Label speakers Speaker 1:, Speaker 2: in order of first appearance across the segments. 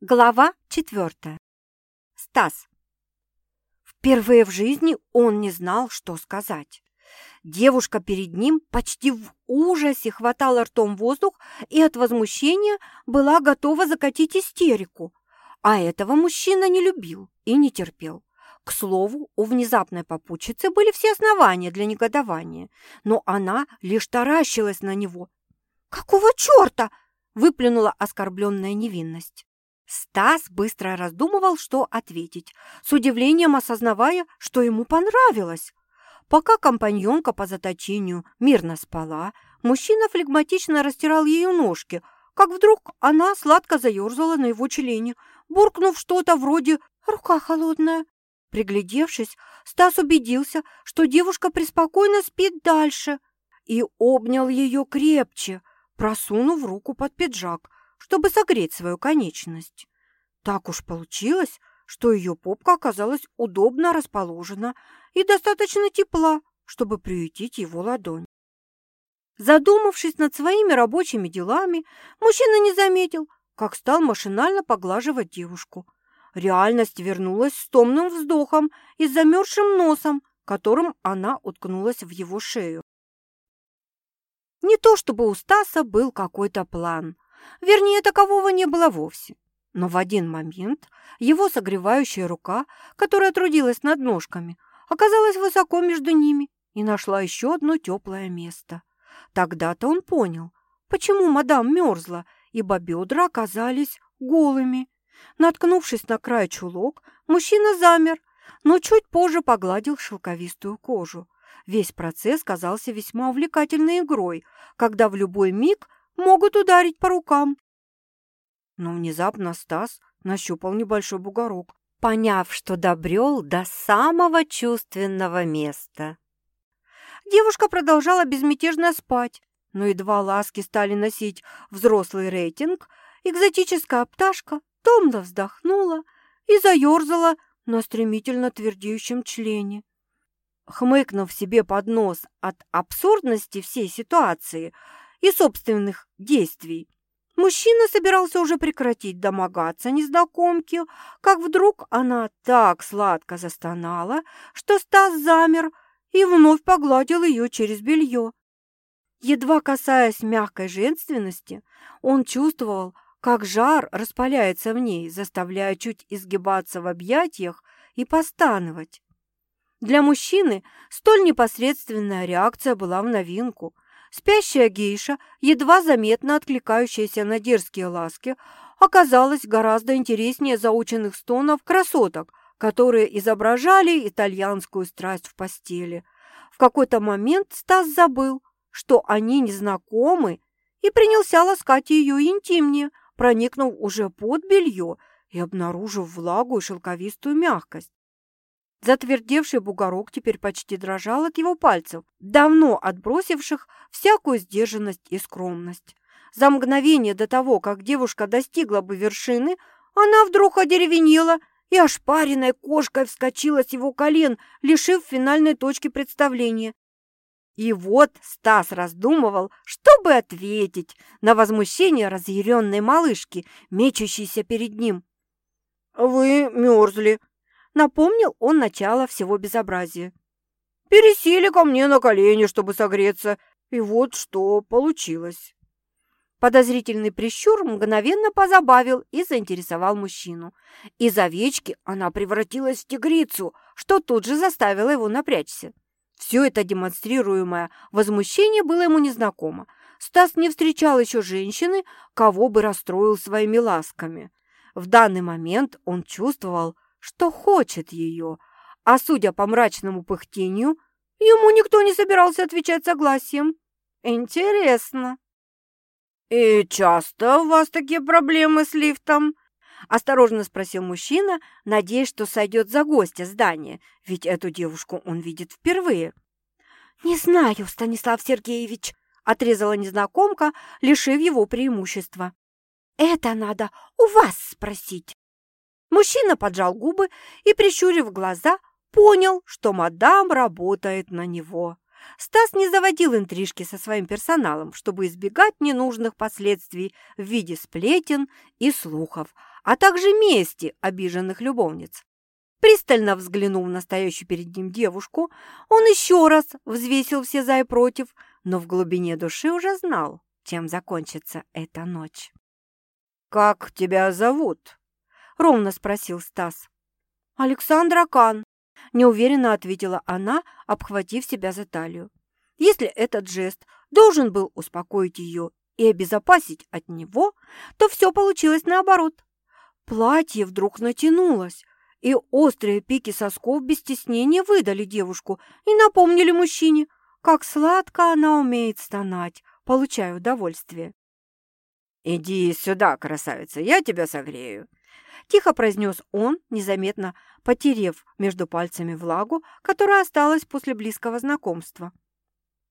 Speaker 1: Глава четвертая. Стас. Впервые в жизни он не знал, что сказать. Девушка перед ним почти в ужасе хватала ртом воздух и от возмущения была готова закатить истерику. А этого мужчина не любил и не терпел. К слову, у внезапной попутчицы были все основания для негодования, но она лишь таращилась на него. «Какого черта?» – выплюнула оскорбленная невинность. Стас быстро раздумывал, что ответить, с удивлением осознавая, что ему понравилось. Пока компаньонка по заточению мирно спала, мужчина флегматично растирал ее ножки, как вдруг она сладко заерзала на его члене, буркнув что-то вроде «рука холодная». Приглядевшись, Стас убедился, что девушка преспокойно спит дальше, и обнял ее крепче, просунув руку под пиджак – чтобы согреть свою конечность. Так уж получилось, что ее попка оказалась удобно расположена и достаточно тепла, чтобы приютить его ладонь. Задумавшись над своими рабочими делами, мужчина не заметил, как стал машинально поглаживать девушку. Реальность вернулась с томным вздохом и замерзшим носом, которым она уткнулась в его шею. Не то чтобы у Стаса был какой-то план – Вернее, такового не было вовсе. Но в один момент его согревающая рука, которая трудилась над ножками, оказалась высоко между ними и нашла еще одно теплое место. Тогда-то он понял, почему мадам мерзла, ибо бедра оказались голыми. Наткнувшись на край чулок, мужчина замер, но чуть позже погладил шелковистую кожу. Весь процесс казался весьма увлекательной игрой, когда в любой миг могут ударить по рукам. Но внезапно Стас нащупал небольшой бугорок, поняв, что добрел до самого чувственного места. Девушка продолжала безмятежно спать, но едва ласки стали носить взрослый рейтинг, экзотическая пташка томно вздохнула и заерзала на стремительно твердеющем члене. Хмыкнув себе под нос от абсурдности всей ситуации, и собственных действий. Мужчина собирался уже прекратить домогаться незнакомке, как вдруг она так сладко застонала, что Стас замер и вновь погладил ее через белье. Едва касаясь мягкой женственности, он чувствовал, как жар распаляется в ней, заставляя чуть изгибаться в объятиях и постановать. Для мужчины столь непосредственная реакция была в новинку – Спящая гейша, едва заметно откликающаяся на дерзкие ласки, оказалась гораздо интереснее заученных стонов красоток, которые изображали итальянскую страсть в постели. В какой-то момент Стас забыл, что они незнакомы, и принялся ласкать ее интимнее, проникнув уже под белье и обнаружив влагу и шелковистую мягкость. Затвердевший бугорок теперь почти дрожал от его пальцев, давно отбросивших всякую сдержанность и скромность. За мгновение до того, как девушка достигла бы вершины, она вдруг одеревенела и ошпаренной кошкой вскочила с его колен, лишив финальной точки представления. И вот Стас раздумывал, чтобы ответить на возмущение разъяренной малышки, мечущейся перед ним. «Вы мерзли», Напомнил он начало всего безобразия. «Пересели ко мне на колени, чтобы согреться, и вот что получилось». Подозрительный прищур мгновенно позабавил и заинтересовал мужчину. Из овечки она превратилась в тигрицу, что тут же заставило его напрячься. Все это демонстрируемое возмущение было ему незнакомо. Стас не встречал еще женщины, кого бы расстроил своими ласками. В данный момент он чувствовал, что хочет ее, а судя по мрачному пыхтению, ему никто не собирался отвечать согласием. Интересно. «И часто у вас такие проблемы с лифтом?» – осторожно спросил мужчина, надеясь, что сойдет за гостя здания, ведь эту девушку он видит впервые. «Не знаю, Станислав Сергеевич», – отрезала незнакомка, лишив его преимущества. «Это надо у вас спросить». Мужчина поджал губы и, прищурив глаза, понял, что мадам работает на него. Стас не заводил интрижки со своим персоналом, чтобы избегать ненужных последствий в виде сплетен и слухов, а также мести обиженных любовниц. Пристально взглянув на стоящую перед ним девушку, он еще раз взвесил все за и против, но в глубине души уже знал, чем закончится эта ночь. «Как тебя зовут?» — ровно спросил Стас. «Александра Кан», — неуверенно ответила она, обхватив себя за талию. Если этот жест должен был успокоить ее и обезопасить от него, то все получилось наоборот. Платье вдруг натянулось, и острые пики сосков без стеснения выдали девушку и напомнили мужчине, как сладко она умеет стонать, получая удовольствие. «Иди сюда, красавица, я тебя согрею», – тихо произнес он, незаметно потерев между пальцами влагу, которая осталась после близкого знакомства.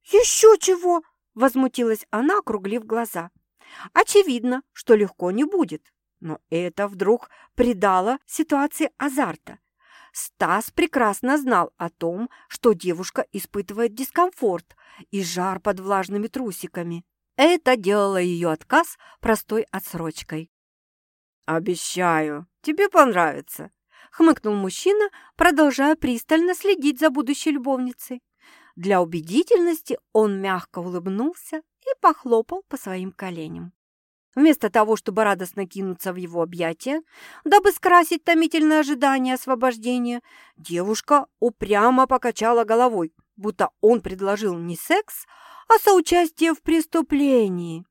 Speaker 1: «Еще чего!» – возмутилась она, округлив глаза. «Очевидно, что легко не будет». Но это вдруг придало ситуации азарта. Стас прекрасно знал о том, что девушка испытывает дискомфорт и жар под влажными трусиками. Это делало ее отказ простой отсрочкой. «Обещаю, тебе понравится», — хмыкнул мужчина, продолжая пристально следить за будущей любовницей. Для убедительности он мягко улыбнулся и похлопал по своим коленям. Вместо того, чтобы радостно кинуться в его объятия, дабы скрасить томительное ожидание освобождения, девушка упрямо покачала головой, будто он предложил не секс, а соучастие в преступлении.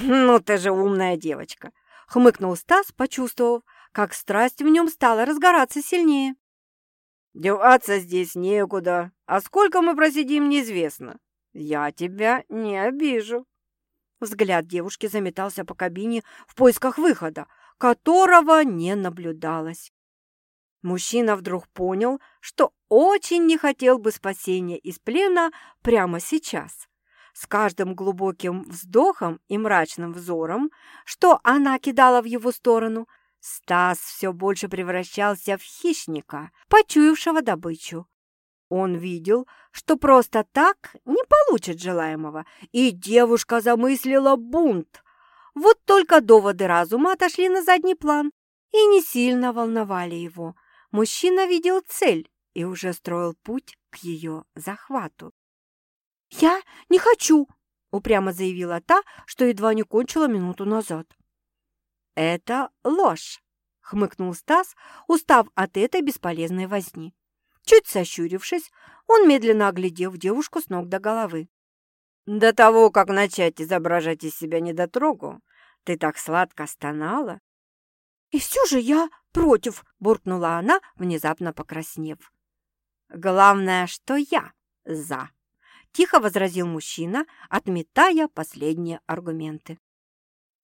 Speaker 1: «Ну ты же умная девочка!» — хмыкнул Стас, почувствовав, как страсть в нем стала разгораться сильнее. «Деваться здесь некуда, а сколько мы просидим, неизвестно. Я тебя не обижу». Взгляд девушки заметался по кабине в поисках выхода, которого не наблюдалось. Мужчина вдруг понял, что очень не хотел бы спасения из плена прямо сейчас. С каждым глубоким вздохом и мрачным взором, что она кидала в его сторону, Стас все больше превращался в хищника, почуявшего добычу. Он видел, что просто так не получит желаемого, и девушка замыслила бунт. Вот только доводы разума отошли на задний план и не сильно волновали его. Мужчина видел цель и уже строил путь к ее захвату. «Я не хочу!» — упрямо заявила та, что едва не кончила минуту назад. «Это ложь!» — хмыкнул Стас, устав от этой бесполезной возни. Чуть сощурившись, он медленно оглядел девушку с ног до головы. «До того, как начать изображать из себя недотрогу, ты так сладко стонала». «И все же я против», — буркнула она, внезапно покраснев. «Главное, что я за», — тихо возразил мужчина, отметая последние аргументы.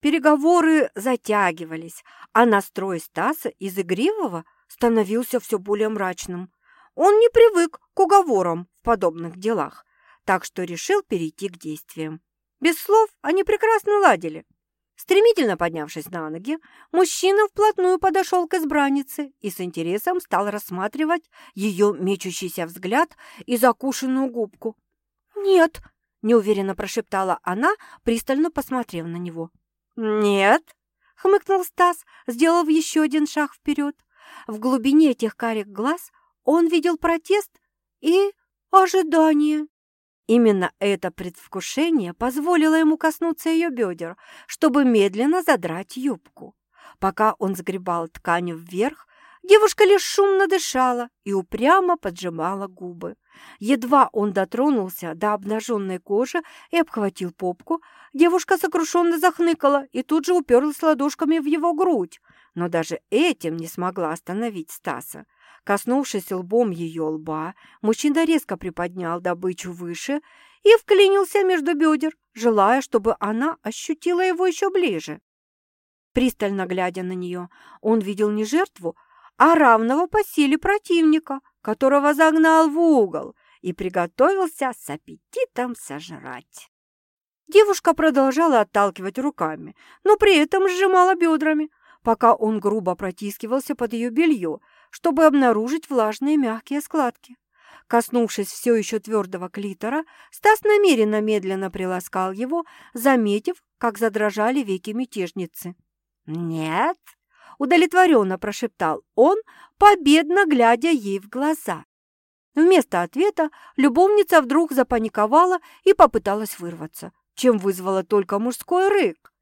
Speaker 1: Переговоры затягивались, а настрой Стаса из игривого становился все более мрачным. Он не привык к уговорам в подобных делах, так что решил перейти к действиям. Без слов они прекрасно ладили. Стремительно поднявшись на ноги, мужчина вплотную подошел к избраннице и с интересом стал рассматривать ее мечущийся взгляд и закушенную губку. «Нет», — неуверенно прошептала она, пристально посмотрев на него. «Нет», — хмыкнул Стас, сделав еще один шаг вперед. В глубине этих карих глаз он видел протест и ожидание. Именно это предвкушение позволило ему коснуться ее бедер, чтобы медленно задрать юбку. Пока он сгребал ткань вверх, девушка лишь шумно дышала и упрямо поджимала губы. Едва он дотронулся до обнаженной кожи и обхватил попку, девушка сокрушенно захныкала и тут же уперлась ладошками в его грудь, но даже этим не смогла остановить Стаса. Коснувшись лбом ее лба, мужчина резко приподнял добычу выше и вклинился между бедер, желая, чтобы она ощутила его еще ближе. Пристально глядя на нее, он видел не жертву, а равного по силе противника, которого загнал в угол и приготовился с аппетитом сожрать. Девушка продолжала отталкивать руками, но при этом сжимала бедрами, пока он грубо протискивался под ее белье, чтобы обнаружить влажные мягкие складки. Коснувшись все еще твердого клитора, Стас намеренно медленно приласкал его, заметив, как задрожали веки мятежницы. «Нет!» Удовлетворенно прошептал он, победно глядя ей в глаза. Вместо ответа любовница вдруг запаниковала и попыталась вырваться, чем вызвала только мужской рык.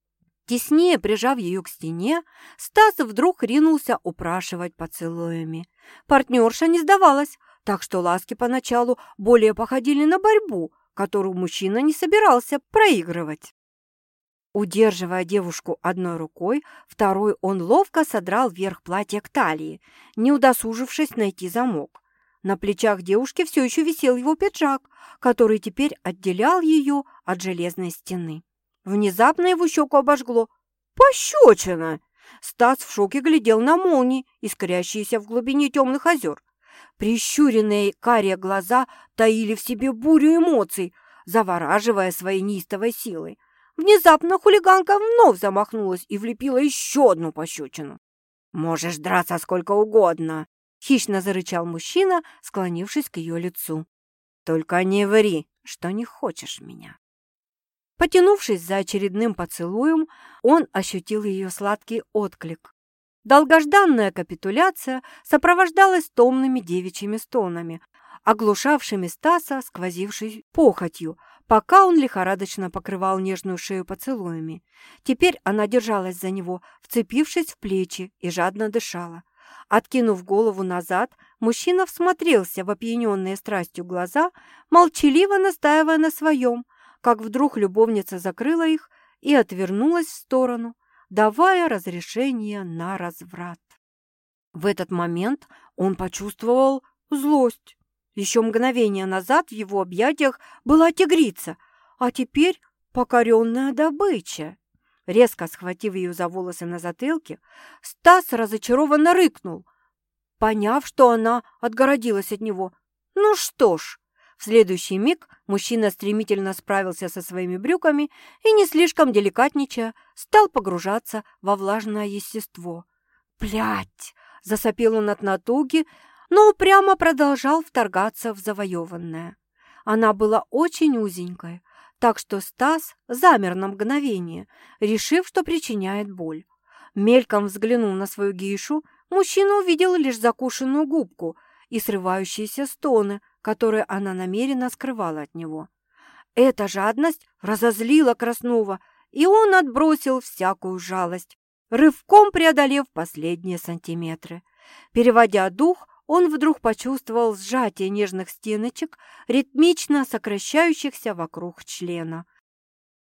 Speaker 1: Теснее прижав ее к стене, Стас вдруг ринулся упрашивать поцелуями. Партнерша не сдавалась, так что ласки поначалу более походили на борьбу, которую мужчина не собирался проигрывать. Удерживая девушку одной рукой, второй он ловко содрал верх платья к талии, не удосужившись найти замок. На плечах девушки все еще висел его пиджак, который теперь отделял ее от железной стены. Внезапно его щеку обожгло. «Пощечина!» Стас в шоке глядел на молнии, искрящиеся в глубине темных озер. Прищуренные карие глаза таили в себе бурю эмоций, завораживая своей неистовой силой. Внезапно хулиганка вновь замахнулась и влепила еще одну пощечину. «Можешь драться сколько угодно!» — хищно зарычал мужчина, склонившись к ее лицу. «Только не ври, что не хочешь меня!» Потянувшись за очередным поцелуем, он ощутил ее сладкий отклик. Долгожданная капитуляция сопровождалась томными девичьими стонами, оглушавшими Стаса, сквозившей похотью, пока он лихорадочно покрывал нежную шею поцелуями. Теперь она держалась за него, вцепившись в плечи и жадно дышала. Откинув голову назад, мужчина всмотрелся в опьяненные страстью глаза, молчаливо настаивая на своем, как вдруг любовница закрыла их и отвернулась в сторону, давая разрешение на разврат. В этот момент он почувствовал злость. Еще мгновение назад в его объятиях была тигрица, а теперь покоренная добыча. Резко схватив ее за волосы на затылке, Стас разочарованно рыкнул, поняв, что она отгородилась от него. Ну что ж, в следующий миг мужчина стремительно справился со своими брюками и, не слишком деликатничая, стал погружаться во влажное естество. «Блядь!» – засопел он от натуги, но упрямо продолжал вторгаться в завоеванное. Она была очень узенькой, так что Стас замер на мгновение, решив, что причиняет боль. Мельком взглянув на свою гейшу, мужчина увидел лишь закушенную губку и срывающиеся стоны, которые она намеренно скрывала от него. Эта жадность разозлила Краснова, и он отбросил всякую жалость, рывком преодолев последние сантиметры. Переводя дух, он вдруг почувствовал сжатие нежных стеночек, ритмично сокращающихся вокруг члена.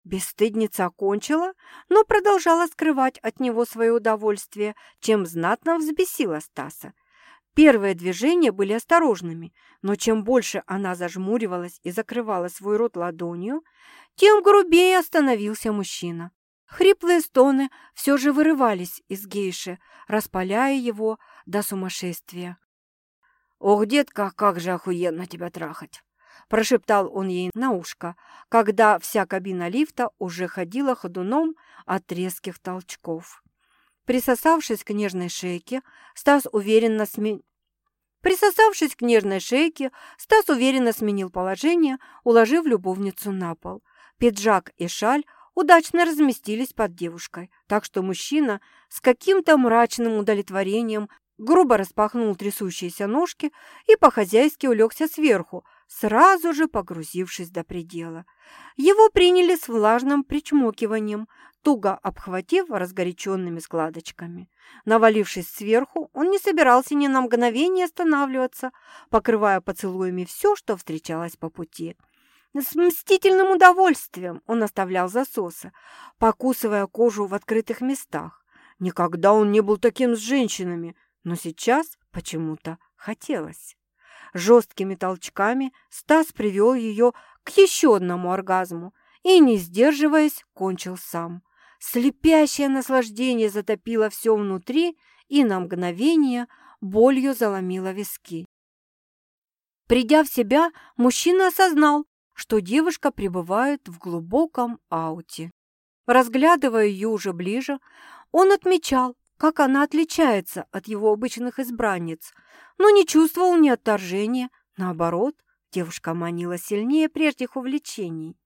Speaker 1: Бесстыдница окончила, но продолжала скрывать от него свое удовольствие, чем знатно взбесила Стаса. Первые движения были осторожными, но чем больше она зажмуривалась и закрывала свой рот ладонью, тем грубее остановился мужчина. Хриплые стоны все же вырывались из гейши, распаляя его до сумасшествия. «Ох, детка, как же охуенно тебя трахать!» Прошептал он ей на ушко, когда вся кабина лифта уже ходила ходуном от резких толчков. Присосавшись к нежной шейке, Стас уверенно смен... Присосавшись к нежной шейке, Стас уверенно сменил положение, уложив любовницу на пол. Пиджак и шаль удачно разместились под девушкой, так что мужчина с каким-то мрачным удовлетворением грубо распахнул трясущиеся ножки и по-хозяйски улегся сверху, сразу же погрузившись до предела. Его приняли с влажным причмокиванием, туго обхватив разгоряченными складочками. Навалившись сверху, он не собирался ни на мгновение останавливаться, покрывая поцелуями все, что встречалось по пути. С мстительным удовольствием он оставлял засосы, покусывая кожу в открытых местах. Никогда он не был таким с женщинами – но сейчас почему-то хотелось. Жесткими толчками Стас привел ее к еще одному оргазму и, не сдерживаясь, кончил сам. Слепящее наслаждение затопило все внутри и на мгновение болью заломило виски. Придя в себя, мужчина осознал, что девушка пребывает в глубоком ауте. Разглядывая ее уже ближе, он отмечал, как она отличается от его обычных избранниц, но не чувствовал ни отторжения. Наоборот, девушка манила сильнее прежних увлечений.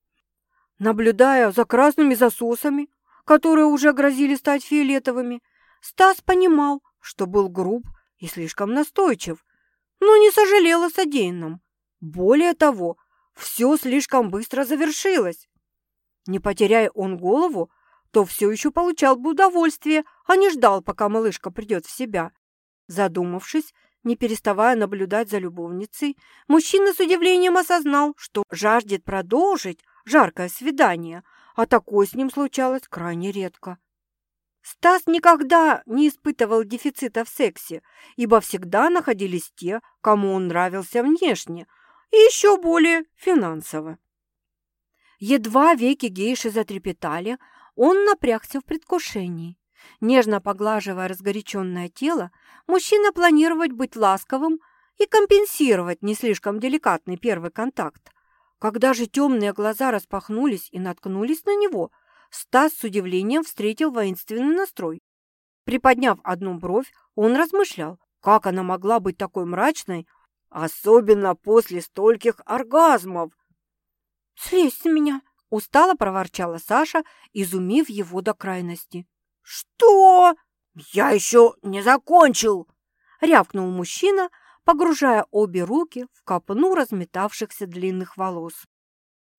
Speaker 1: Наблюдая за красными засосами, которые уже грозили стать фиолетовыми, Стас понимал, что был груб и слишком настойчив, но не сожалел о содеянном. Более того, все слишком быстро завершилось. Не потеряя он голову, то все еще получал бы удовольствие, а не ждал, пока малышка придет в себя. Задумавшись, не переставая наблюдать за любовницей, мужчина с удивлением осознал, что жаждет продолжить жаркое свидание, а такое с ним случалось крайне редко. Стас никогда не испытывал дефицита в сексе, ибо всегда находились те, кому он нравился внешне, и еще более финансово. Едва веки гейши затрепетали, он напрягся в предвкушении. Нежно поглаживая разгоряченное тело, мужчина планировать быть ласковым и компенсировать не слишком деликатный первый контакт. Когда же темные глаза распахнулись и наткнулись на него, Стас с удивлением встретил воинственный настрой. Приподняв одну бровь, он размышлял, как она могла быть такой мрачной, особенно после стольких оргазмов. «Слезь с меня!» – устало проворчала Саша, изумив его до крайности. «Что? Я еще не закончил!» – рявкнул мужчина, погружая обе руки в копну разметавшихся длинных волос.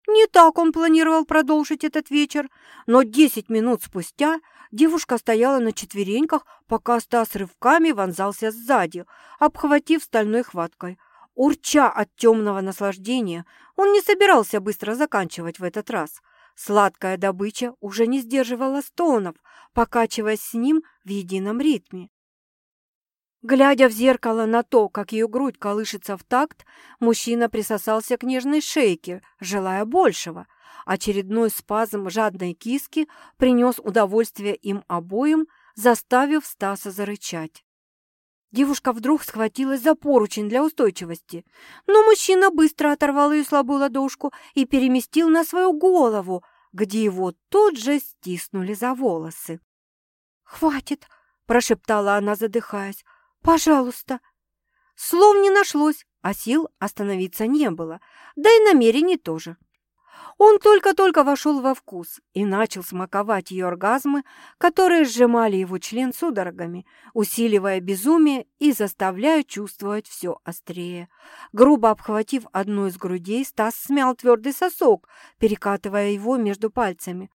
Speaker 1: Не так он планировал продолжить этот вечер, но десять минут спустя девушка стояла на четвереньках, пока Стас рывками вонзался сзади, обхватив стальной хваткой. Урча от темного наслаждения, он не собирался быстро заканчивать в этот раз – Сладкая добыча уже не сдерживала стонов, покачиваясь с ним в едином ритме. Глядя в зеркало на то, как ее грудь колышется в такт, мужчина присосался к нежной шейке, желая большего. Очередной спазм жадной киски принес удовольствие им обоим, заставив Стаса зарычать. Девушка вдруг схватилась за поручень для устойчивости, но мужчина быстро оторвал ее слабую ладошку и переместил на свою голову, где его тут же стиснули за волосы. «Хватит!» – прошептала она, задыхаясь. «Пожалуйста!» Слов не нашлось, а сил остановиться не было, да и намерений тоже. Он только-только вошел во вкус и начал смаковать ее оргазмы, которые сжимали его член судорогами, усиливая безумие и заставляя чувствовать все острее. Грубо обхватив одну из грудей, Стас смял твердый сосок, перекатывая его между пальцами.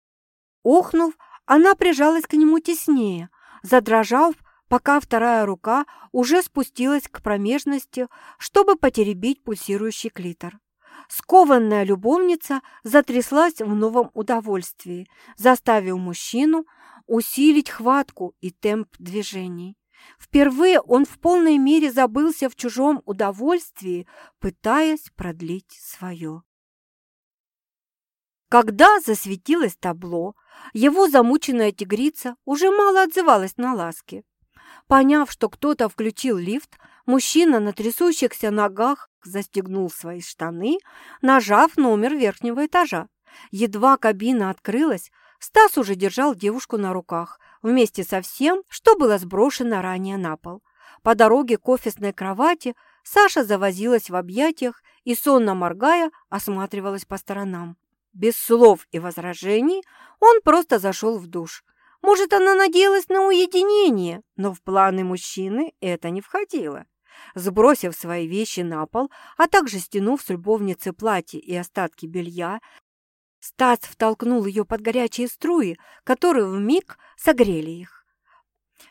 Speaker 1: Охнув, она прижалась к нему теснее, задрожав, пока вторая рука уже спустилась к промежности, чтобы потеребить пульсирующий клитор. Скованная любовница затряслась в новом удовольствии, заставив мужчину усилить хватку и темп движений. Впервые он в полной мере забылся в чужом удовольствии, пытаясь продлить свое. Когда засветилось табло, его замученная тигрица уже мало отзывалась на ласки. Поняв, что кто-то включил лифт, мужчина на трясущихся ногах застегнул свои штаны, нажав номер верхнего этажа. Едва кабина открылась, Стас уже держал девушку на руках, вместе со всем, что было сброшено ранее на пол. По дороге к офисной кровати Саша завозилась в объятиях и, сонно моргая, осматривалась по сторонам. Без слов и возражений он просто зашел в душ. Может, она надеялась на уединение, но в планы мужчины это не входило. Сбросив свои вещи на пол, а также стянув с любовницы платье и остатки белья, Стас втолкнул ее под горячие струи, которые вмиг согрели их.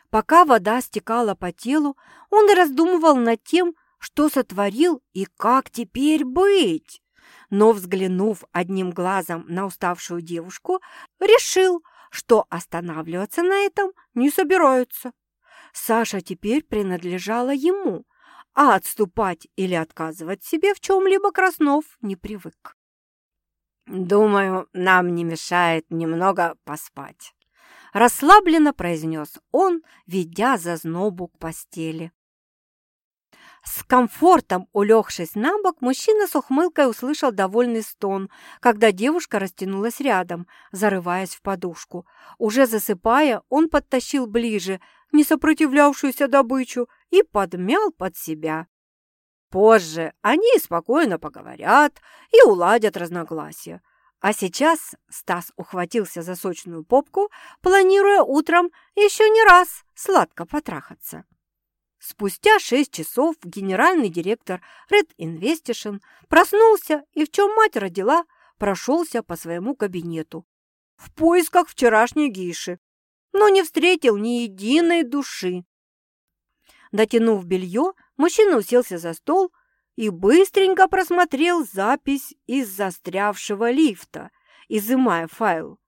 Speaker 1: Пока вода стекала по телу, он раздумывал над тем, что сотворил и как теперь быть. Но, взглянув одним глазом на уставшую девушку, решил, что останавливаться на этом не собираются. Саша теперь принадлежала ему, а отступать или отказывать себе в чем-либо Краснов не привык. «Думаю, нам не мешает немного поспать», – расслабленно произнес он, ведя за знобу к постели. С комфортом улегшись на бок, мужчина с ухмылкой услышал довольный стон, когда девушка растянулась рядом, зарываясь в подушку. Уже засыпая, он подтащил ближе несопротивлявшуюся добычу и подмял под себя. Позже они спокойно поговорят и уладят разногласия. А сейчас Стас ухватился за сочную попку, планируя утром еще не раз сладко потрахаться. Спустя шесть часов генеральный директор Red Investition проснулся и, в чем мать родила, прошелся по своему кабинету в поисках вчерашней гейши, но не встретил ни единой души. Дотянув белье, мужчина уселся за стол и быстренько просмотрел запись из застрявшего лифта, изымая файл.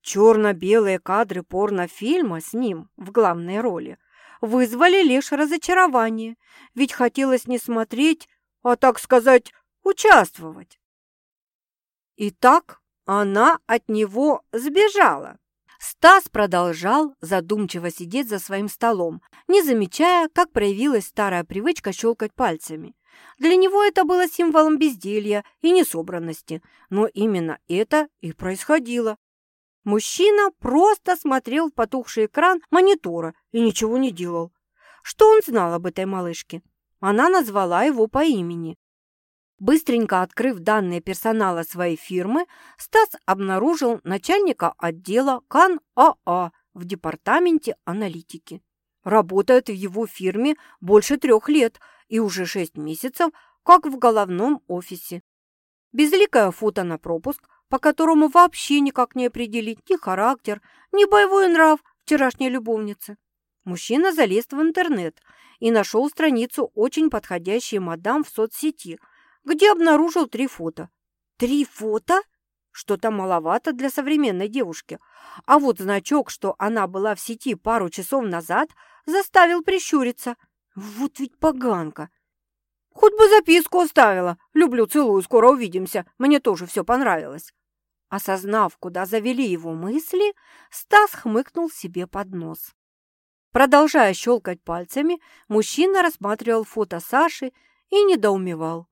Speaker 1: Черно-белые кадры порнофильма с ним в главной роли вызвали лишь разочарование, ведь хотелось не смотреть, а, так сказать, участвовать. Итак, она от него сбежала. Стас продолжал задумчиво сидеть за своим столом, не замечая, как проявилась старая привычка щелкать пальцами. Для него это было символом безделья и несобранности, но именно это и происходило. Мужчина просто смотрел в потухший экран монитора и ничего не делал. Что он знал об этой малышке? Она назвала его по имени. Быстренько открыв данные персонала своей фирмы, Стас обнаружил начальника отдела КАН-АА а в департаменте аналитики. Работает в его фирме больше трех лет и уже шесть месяцев, как в головном офисе. Безликое фото на пропуск, по которому вообще никак не определить ни характер, ни боевой нрав вчерашней любовницы. Мужчина залез в интернет и нашел страницу очень подходящей мадам в соцсети – где обнаружил три фото. Три фото? Что-то маловато для современной девушки. А вот значок, что она была в сети пару часов назад, заставил прищуриться. Вот ведь поганка. Хоть бы записку оставила. Люблю, целую, скоро увидимся. Мне тоже все понравилось. Осознав, куда завели его мысли, Стас хмыкнул себе под нос. Продолжая щелкать пальцами, мужчина рассматривал фото Саши и недоумевал.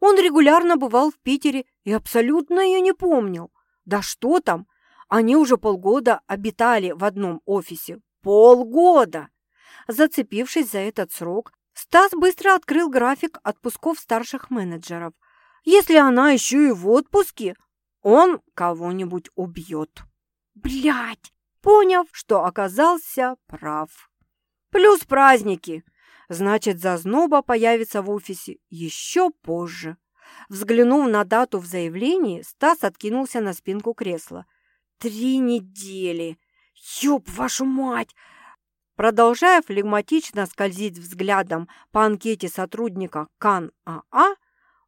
Speaker 1: Он регулярно бывал в Питере и абсолютно ее не помнил. Да что там, они уже полгода обитали в одном офисе. Полгода! Зацепившись за этот срок, Стас быстро открыл график отпусков старших менеджеров. Если она еще и в отпуске, он кого-нибудь убьет. Блять! Поняв, что оказался прав. Плюс праздники. Значит, зазноба появится в офисе еще позже. Взглянув на дату в заявлении, Стас откинулся на спинку кресла. «Три недели! Ёб вашу мать!» Продолжая флегматично скользить взглядом по анкете сотрудника КАН АА,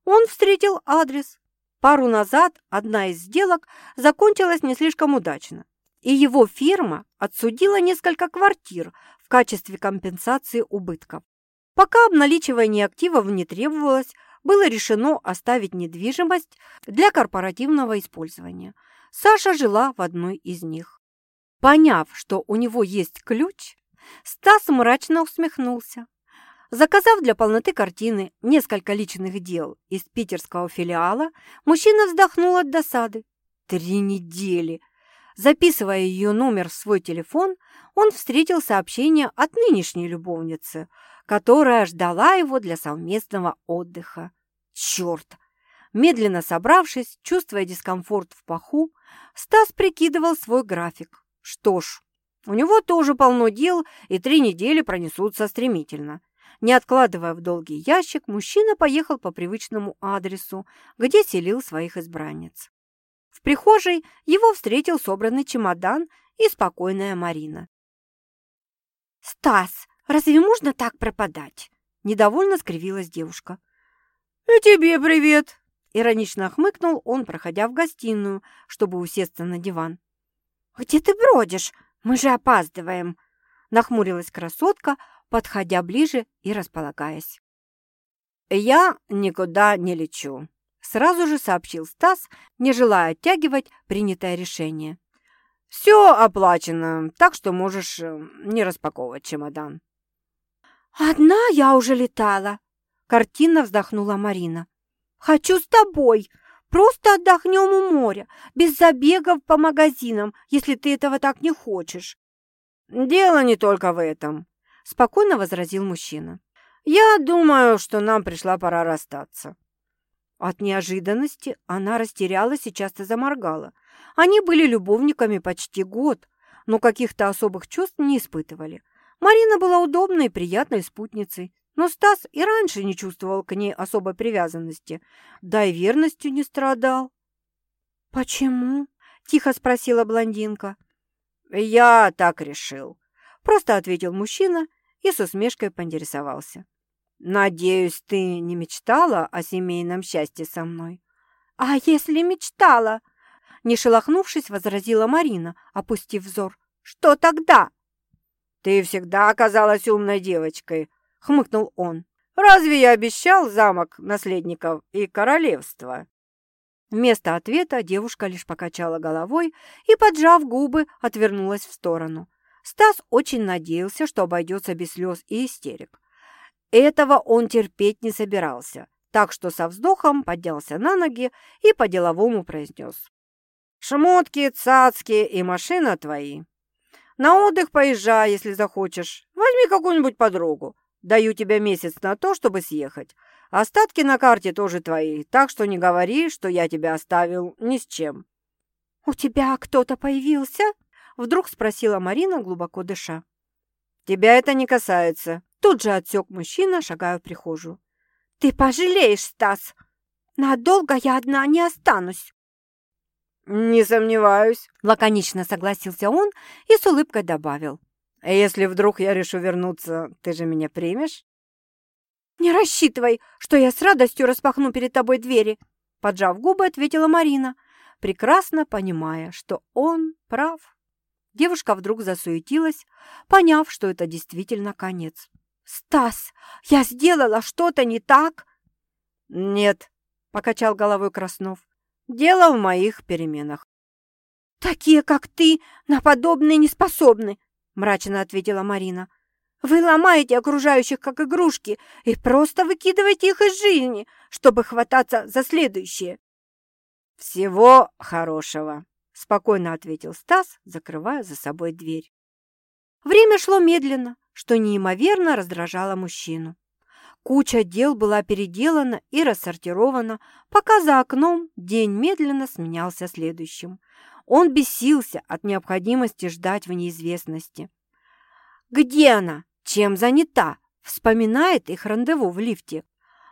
Speaker 1: он встретил адрес. Пару назад одна из сделок закончилась не слишком удачно, и его фирма отсудила несколько квартир в качестве компенсации убытков. Пока обналичивание активов не требовалось, было решено оставить недвижимость для корпоративного использования. Саша жила в одной из них. Поняв, что у него есть ключ, Стас мрачно усмехнулся. Заказав для полноты картины несколько личных дел из питерского филиала, мужчина вздохнул от досады. Три недели! Записывая ее номер в свой телефон, он встретил сообщение от нынешней любовницы – которая ждала его для совместного отдыха. Черт! Медленно собравшись, чувствуя дискомфорт в паху, Стас прикидывал свой график. Что ж, у него тоже полно дел, и три недели пронесутся стремительно. Не откладывая в долгий ящик, мужчина поехал по привычному адресу, где селил своих избранниц. В прихожей его встретил собранный чемодан и спокойная Марина. «Стас, Разве можно так пропадать?» Недовольно скривилась девушка. «И тебе привет!» Иронично хмыкнул он, проходя в гостиную, чтобы усесться на диван. «Где ты бродишь? Мы же опаздываем!» Нахмурилась красотка, подходя ближе и располагаясь. «Я никуда не лечу», — сразу же сообщил Стас, не желая оттягивать принятое решение. «Все оплачено, так что можешь э, не распаковывать чемодан».
Speaker 2: «Одна я уже летала», — картинно вздохнула Марина. «Хочу с тобой. Просто отдохнем у моря, без забегов по магазинам, если ты этого так не хочешь».
Speaker 1: «Дело не только в этом», — спокойно возразил мужчина. «Я думаю, что нам пришла пора расстаться». От неожиданности она растерялась и часто заморгала. Они были любовниками почти год, но каких-то особых чувств не испытывали. Марина была удобной и приятной спутницей, но Стас и раньше не чувствовал к ней особой привязанности, да и верностью не страдал.
Speaker 2: «Почему?» – тихо спросила блондинка.
Speaker 1: «Я так решил», – просто ответил мужчина и с усмешкой поинтересовался. «Надеюсь, ты не мечтала о семейном счастье со мной?»
Speaker 2: «А если мечтала?» Не шелохнувшись, возразила Марина, опустив взор. «Что тогда?»
Speaker 1: «Ты всегда оказалась умной девочкой», — хмыкнул он. «Разве я обещал замок наследников и королевство?» Вместо ответа девушка лишь покачала головой и, поджав губы, отвернулась в сторону. Стас очень надеялся, что обойдется без слез и истерик. Этого он терпеть не собирался, так что со вздохом поднялся на ноги и по-деловому произнес. «Шмотки, цацки и машина твои. На отдых поезжай, если захочешь. Возьми какую-нибудь подругу. Даю тебе месяц на то, чтобы съехать. Остатки на карте тоже твои, так что не говори, что я тебя оставил ни с чем».
Speaker 2: «У тебя кто-то появился?» Вдруг спросила Марина, глубоко дыша.
Speaker 1: «Тебя это не касается», — тут же отсек мужчина, шагая в прихожую.
Speaker 2: «Ты пожалеешь, Стас! Надолго я одна не останусь!»
Speaker 1: «Не сомневаюсь», —
Speaker 2: лаконично согласился он и с улыбкой добавил.
Speaker 1: «Если вдруг я решу вернуться, ты же меня примешь?»
Speaker 2: «Не рассчитывай, что я с радостью распахну перед тобой двери», — поджав губы, ответила Марина, прекрасно понимая, что он прав. Девушка вдруг засуетилась, поняв, что это действительно конец. «Стас, я сделала что-то не так?»
Speaker 1: «Нет», — покачал головой Краснов. Дело в моих переменах.
Speaker 2: «Такие, как ты, на подобные не способны», – мрачно ответила Марина. «Вы ломаете окружающих, как игрушки, и просто выкидываете их из жизни, чтобы хвататься за следующее».
Speaker 1: «Всего хорошего», – спокойно ответил Стас, закрывая за собой дверь.
Speaker 2: Время шло медленно, что неимоверно раздражало мужчину. Куча дел была переделана и рассортирована, пока за окном день медленно сменялся следующим. Он бесился от необходимости ждать в неизвестности. «Где она? Чем занята?» Вспоминает их рандеву в лифте.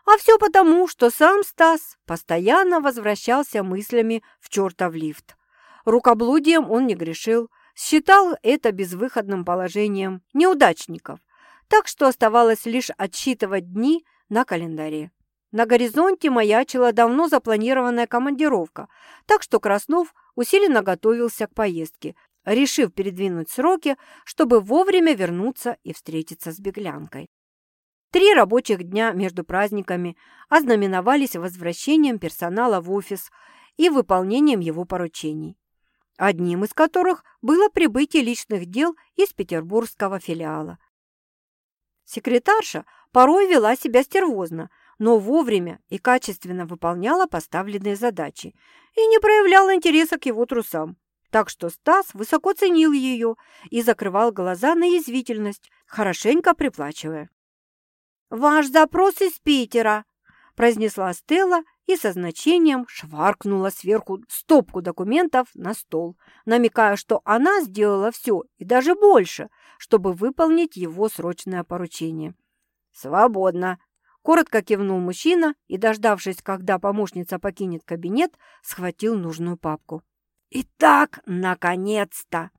Speaker 2: А все потому, что сам Стас постоянно возвращался мыслями в чертов лифт. Рукоблудием он не грешил, считал это безвыходным положением неудачников, так что оставалось лишь отсчитывать дни на календаре. На горизонте маячила давно запланированная командировка, так что Краснов усиленно готовился к поездке, решив передвинуть сроки, чтобы вовремя вернуться и встретиться с беглянкой. Три рабочих дня между праздниками ознаменовались возвращением персонала в офис и выполнением его поручений, одним из которых было прибытие личных дел из петербургского филиала. Секретарша порой вела себя стервозно, но вовремя и качественно выполняла поставленные задачи и не проявляла интереса к его трусам. Так что Стас высоко ценил ее и закрывал глаза на язвительность, хорошенько приплачивая. «Ваш запрос из Питера», – произнесла Стелла и со значением шваркнула сверху стопку документов на стол, намекая, что она сделала все и даже больше, чтобы выполнить его срочное поручение. «Свободно!» – коротко кивнул мужчина и, дождавшись, когда помощница покинет кабинет, схватил нужную папку. «Итак, наконец-то!»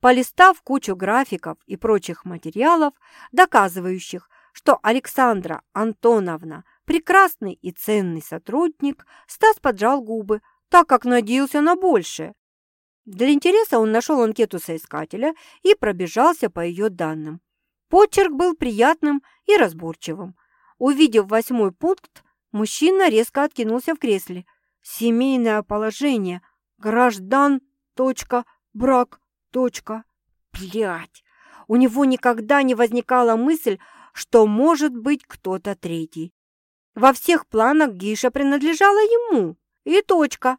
Speaker 2: Полистав кучу графиков и прочих материалов, доказывающих, что Александра Антоновна прекрасный и ценный сотрудник, Стас поджал губы, так как надеялся на большее. Для интереса он нашел анкету соискателя и пробежался по ее данным. Почерк был приятным и разборчивым. Увидев восьмой пункт, мужчина резко откинулся в кресле. Семейное положение. Граждан. Точка. Брак. Точка. Блядь! У него никогда не возникала мысль, что может быть кто-то третий. Во всех планах Гиша принадлежала ему. И точка.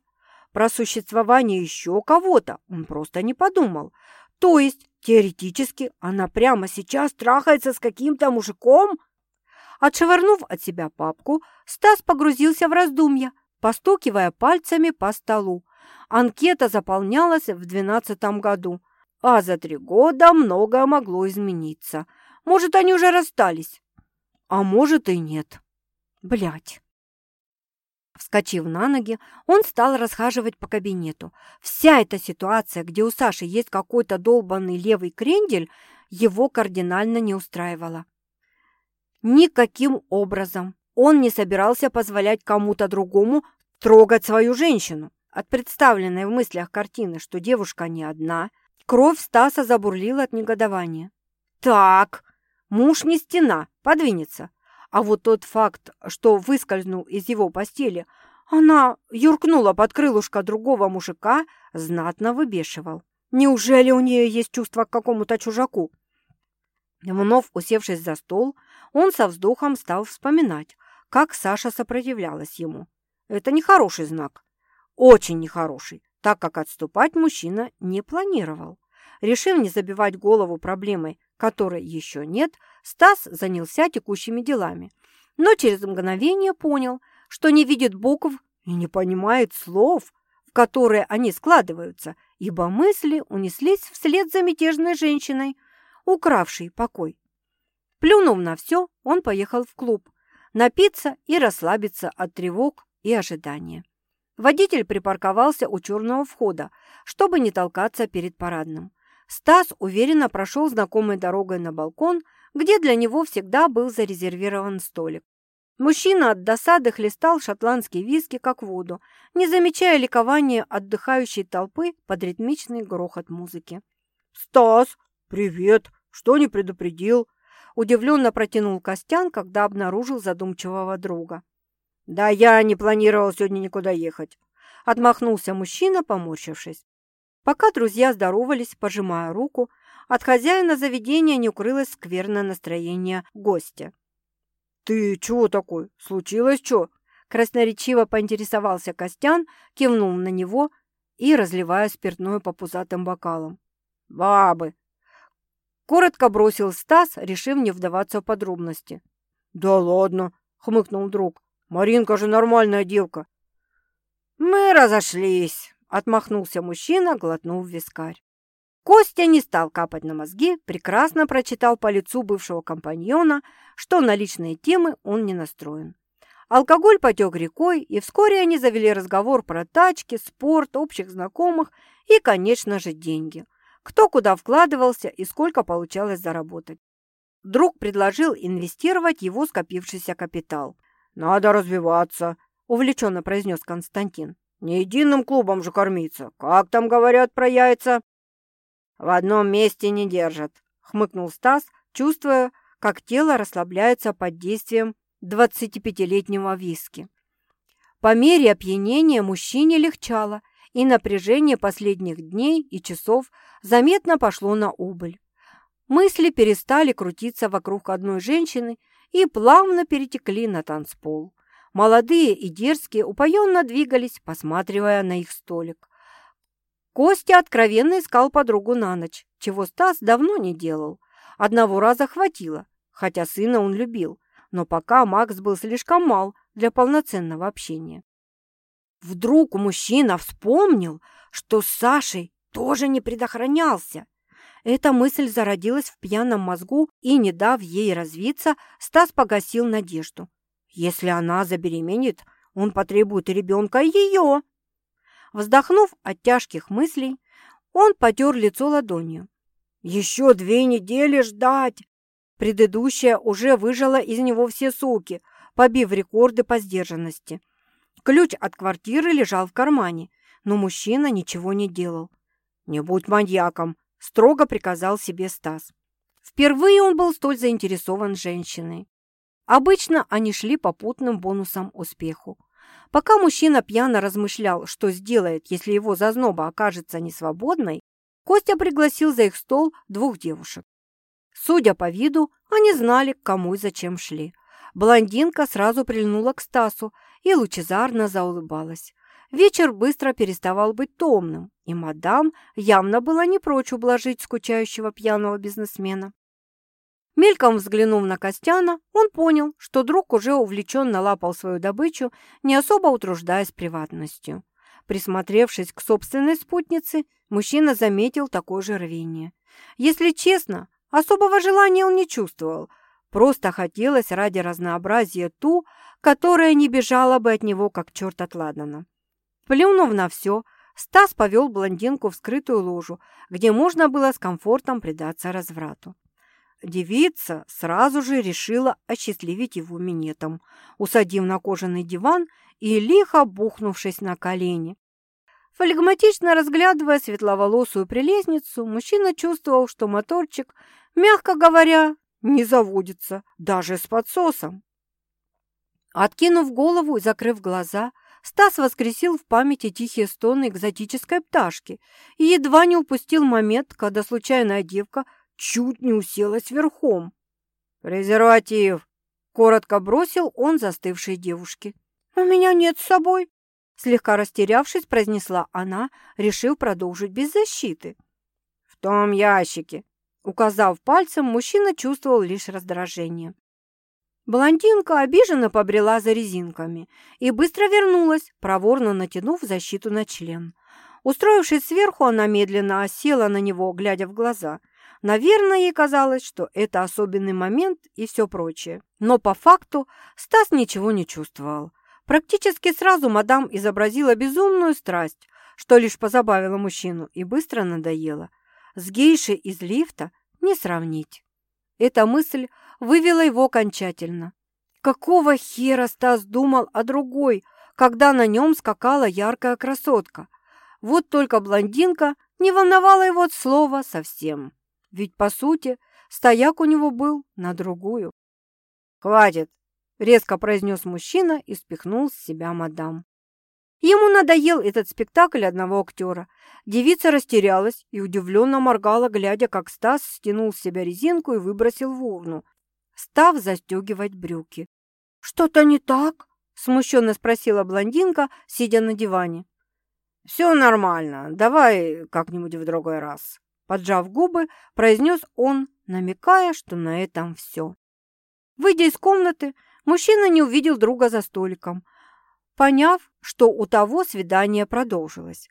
Speaker 2: Про существование еще кого-то он просто не подумал. То есть, теоретически, она прямо сейчас трахается с каким-то мужиком?
Speaker 1: Отшвырнув от себя папку, Стас погрузился в раздумья, постукивая пальцами по столу. Анкета заполнялась в двенадцатом году, а за три года многое могло измениться. Может, они уже расстались, а может и нет. Блять. Вскочив на ноги, он стал расхаживать по кабинету. Вся эта ситуация, где у Саши есть какой-то долбанный левый крендель, его кардинально не устраивала. Никаким образом он не собирался позволять кому-то другому трогать свою женщину. От представленной в мыслях картины, что девушка не одна, кровь Стаса забурлила от негодования. «Так, муж не стена, подвинется. А вот тот факт, что выскользнул из его постели, она юркнула под крылышко другого мужика, знатно выбешивал. Неужели у нее есть чувство к какому-то чужаку? Вновь усевшись за стол, он со вздохом стал вспоминать, как Саша сопротивлялась ему. Это нехороший знак. Очень нехороший, так как отступать мужчина не планировал. Решив не забивать голову проблемой, которой еще нет, Стас занялся текущими делами. Но через мгновение понял, что не видит букв и не понимает слов, в которые они складываются, ибо мысли унеслись вслед за мятежной женщиной, укравшей покой. Плюнув на все, он поехал в клуб, напиться и расслабиться от тревог и ожидания. Водитель припарковался у черного входа, чтобы не толкаться перед парадным. Стас уверенно прошел знакомой дорогой на балкон, где для него всегда был зарезервирован столик. Мужчина от досады хлестал шотландский виски как воду, не замечая ликования отдыхающей толпы под ритмичный грохот музыки. «Стас, привет! Что не предупредил?» Удивленно протянул Костян, когда обнаружил задумчивого друга. «Да я не планировал сегодня никуда ехать», — отмахнулся мужчина, поморщившись. Пока друзья здоровались, пожимая руку, от хозяина заведения не укрылось скверное настроение гостя. «Ты чего такой? Случилось что?» Красноречиво поинтересовался Костян, кивнул на него и разливая спиртное по пузатым бокалам. «Бабы!» Коротко бросил Стас, решив не вдаваться в подробности. «Да ладно!» — хмыкнул друг. Маринка же нормальная девка. Мы разошлись, отмахнулся мужчина, глотнув вискарь. Костя не стал капать на мозги, прекрасно прочитал по лицу бывшего компаньона, что на личные темы он не настроен. Алкоголь потек рекой, и вскоре они завели разговор про тачки, спорт, общих знакомых и, конечно же, деньги. Кто куда вкладывался и сколько получалось заработать. Друг предложил инвестировать его скопившийся капитал. «Надо развиваться», — увлеченно произнес Константин. «Не единым клубом же кормиться. Как там говорят про яйца?» «В одном месте не держат», — хмыкнул Стас, чувствуя, как тело расслабляется под действием 25-летнего виски. По мере опьянения мужчине легчало, и напряжение последних дней и часов заметно пошло на убыль. Мысли перестали крутиться вокруг одной женщины и плавно перетекли на танцпол. Молодые и дерзкие упоенно двигались, посматривая на их столик. Костя откровенно искал подругу на ночь, чего Стас давно не делал. Одного раза хватило, хотя сына он любил, но пока Макс был слишком мал для полноценного общения. Вдруг мужчина вспомнил, что с Сашей тоже не предохранялся. Эта мысль зародилась в пьяном мозгу, и, не дав ей развиться, Стас погасил надежду. Если она забеременеет, он потребует ребенка ее. Вздохнув от тяжких мыслей, он потер лицо ладонью. Еще две недели ждать. Предыдущая уже выжила из него все соки, побив рекорды по сдержанности. Ключ от квартиры лежал в кармане, но мужчина ничего не делал. «Не будь маньяком», строго приказал себе Стас. Впервые он был столь заинтересован женщиной. Обычно они шли попутным бонусом успеху. Пока мужчина пьяно размышлял, что сделает, если его зазноба окажется несвободной, Костя пригласил за их стол двух девушек. Судя по виду, они знали, к кому и зачем шли. Блондинка сразу прильнула к Стасу и лучезарно заулыбалась. Вечер быстро переставал быть томным, и мадам явно была не прочь ублажить скучающего пьяного бизнесмена. Мельком взглянув на Костяна, он понял, что друг уже увлеченно лапал свою добычу, не особо утруждаясь приватностью. Присмотревшись к собственной спутнице, мужчина заметил такое же рвение. Если честно, особого желания он не чувствовал, просто хотелось ради разнообразия ту, которая не бежала бы от него, как черт от Ладана. Плюнув на все, Стас повел блондинку в скрытую ложу, где можно было с комфортом предаться разврату. Девица сразу же решила осчастливить его минетом, усадив на кожаный диван и лихо бухнувшись на колени. Флегматично разглядывая светловолосую прелестницу, мужчина чувствовал, что моторчик, мягко говоря, не заводится, даже с подсосом. Откинув голову и закрыв глаза, Стас воскресил в памяти тихие стоны экзотической пташки и едва не упустил момент, когда случайная девка чуть не уселась верхом. «Презерватив!» — коротко бросил он застывшей девушке. «У меня нет с собой!» Слегка растерявшись, произнесла она, решив продолжить без защиты. «В том ящике!» Указав пальцем, мужчина чувствовал лишь раздражение. Блондинка обиженно побрела за резинками и быстро вернулась, проворно натянув защиту на член. Устроившись сверху, она медленно осела на него, глядя в глаза – Наверное, ей казалось, что это особенный момент и все прочее. Но по факту Стас ничего не чувствовал. Практически сразу мадам изобразила безумную страсть, что лишь позабавило мужчину и быстро надоело. С гейшей из лифта не сравнить. Эта мысль вывела его окончательно. Какого хера Стас думал о другой, когда на нем скакала яркая красотка? Вот только блондинка не волновала его от слова совсем. Ведь, по сути, стояк у него был на другую. «Хватит!» — резко произнес мужчина и спихнул с себя мадам. Ему надоел этот спектакль одного актера. Девица растерялась и удивленно моргала, глядя, как Стас стянул с себя резинку и выбросил в урну, став застегивать брюки. «Что-то не так?» – смущенно спросила блондинка, сидя на диване. «Все нормально. Давай как-нибудь в другой раз», Поджав губы, произнес он, намекая, что на этом все. Выйдя из комнаты, мужчина не увидел друга за столиком, поняв, что у того свидание продолжилось.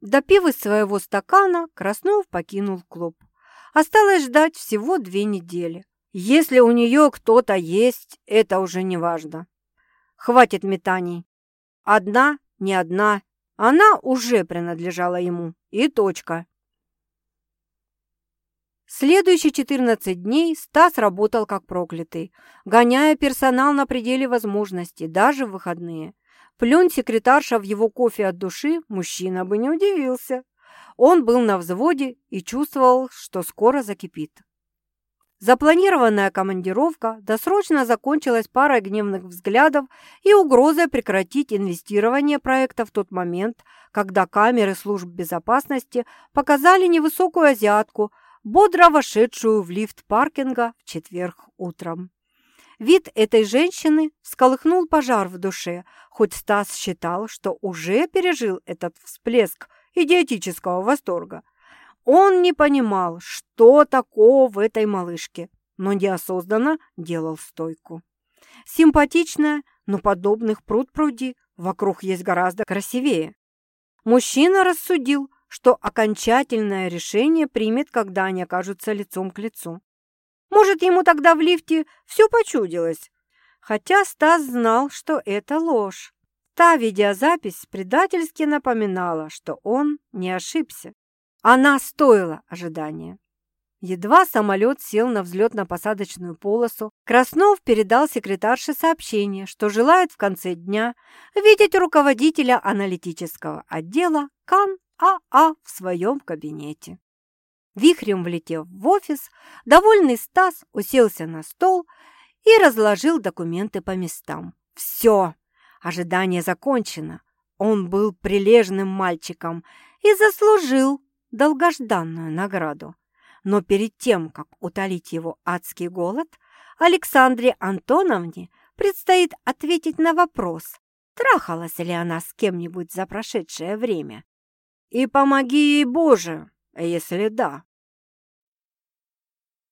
Speaker 1: Допив из своего стакана, Краснов покинул клуб. Осталось ждать всего две недели. Если у нее кто-то есть, это уже не важно. Хватит метаний. Одна, не одна, она уже принадлежала ему. И точка. Следующие 14 дней Стас работал как проклятый, гоняя персонал на пределе возможностей, даже в выходные. Плюнь секретарша в его кофе от души, мужчина бы не удивился. Он был на взводе и чувствовал, что скоро закипит. Запланированная командировка досрочно закончилась парой гневных взглядов и угрозой прекратить инвестирование проекта в тот момент, когда камеры служб безопасности показали невысокую азиатку – бодро вошедшую в лифт паркинга в четверг утром. Вид этой женщины всколыхнул пожар в душе, хоть Стас считал, что уже пережил этот всплеск идиотического восторга. Он не понимал, что такого в этой малышке, но неосознанно делал стойку. Симпатичная, но подобных пруд-пруди вокруг есть гораздо красивее. Мужчина рассудил, что окончательное решение примет, когда они окажутся лицом к лицу. Может, ему тогда в лифте все почудилось? Хотя Стас знал, что это ложь. Та видеозапись предательски напоминала, что он не ошибся. Она стоила ожидания. Едва самолет сел на взлетно-посадочную полосу, Краснов передал секретарше сообщение, что желает в конце дня видеть руководителя аналитического отдела КАН АА в своем кабинете. Вихрем влетев в офис, довольный Стас уселся на стол и разложил документы по местам. Все, ожидание закончено. Он был прилежным мальчиком и заслужил долгожданную награду. Но перед тем, как утолить его адский голод, Александре Антоновне предстоит ответить на вопрос, трахалась ли она с кем-нибудь за прошедшее время. И помоги ей, Боже, если да.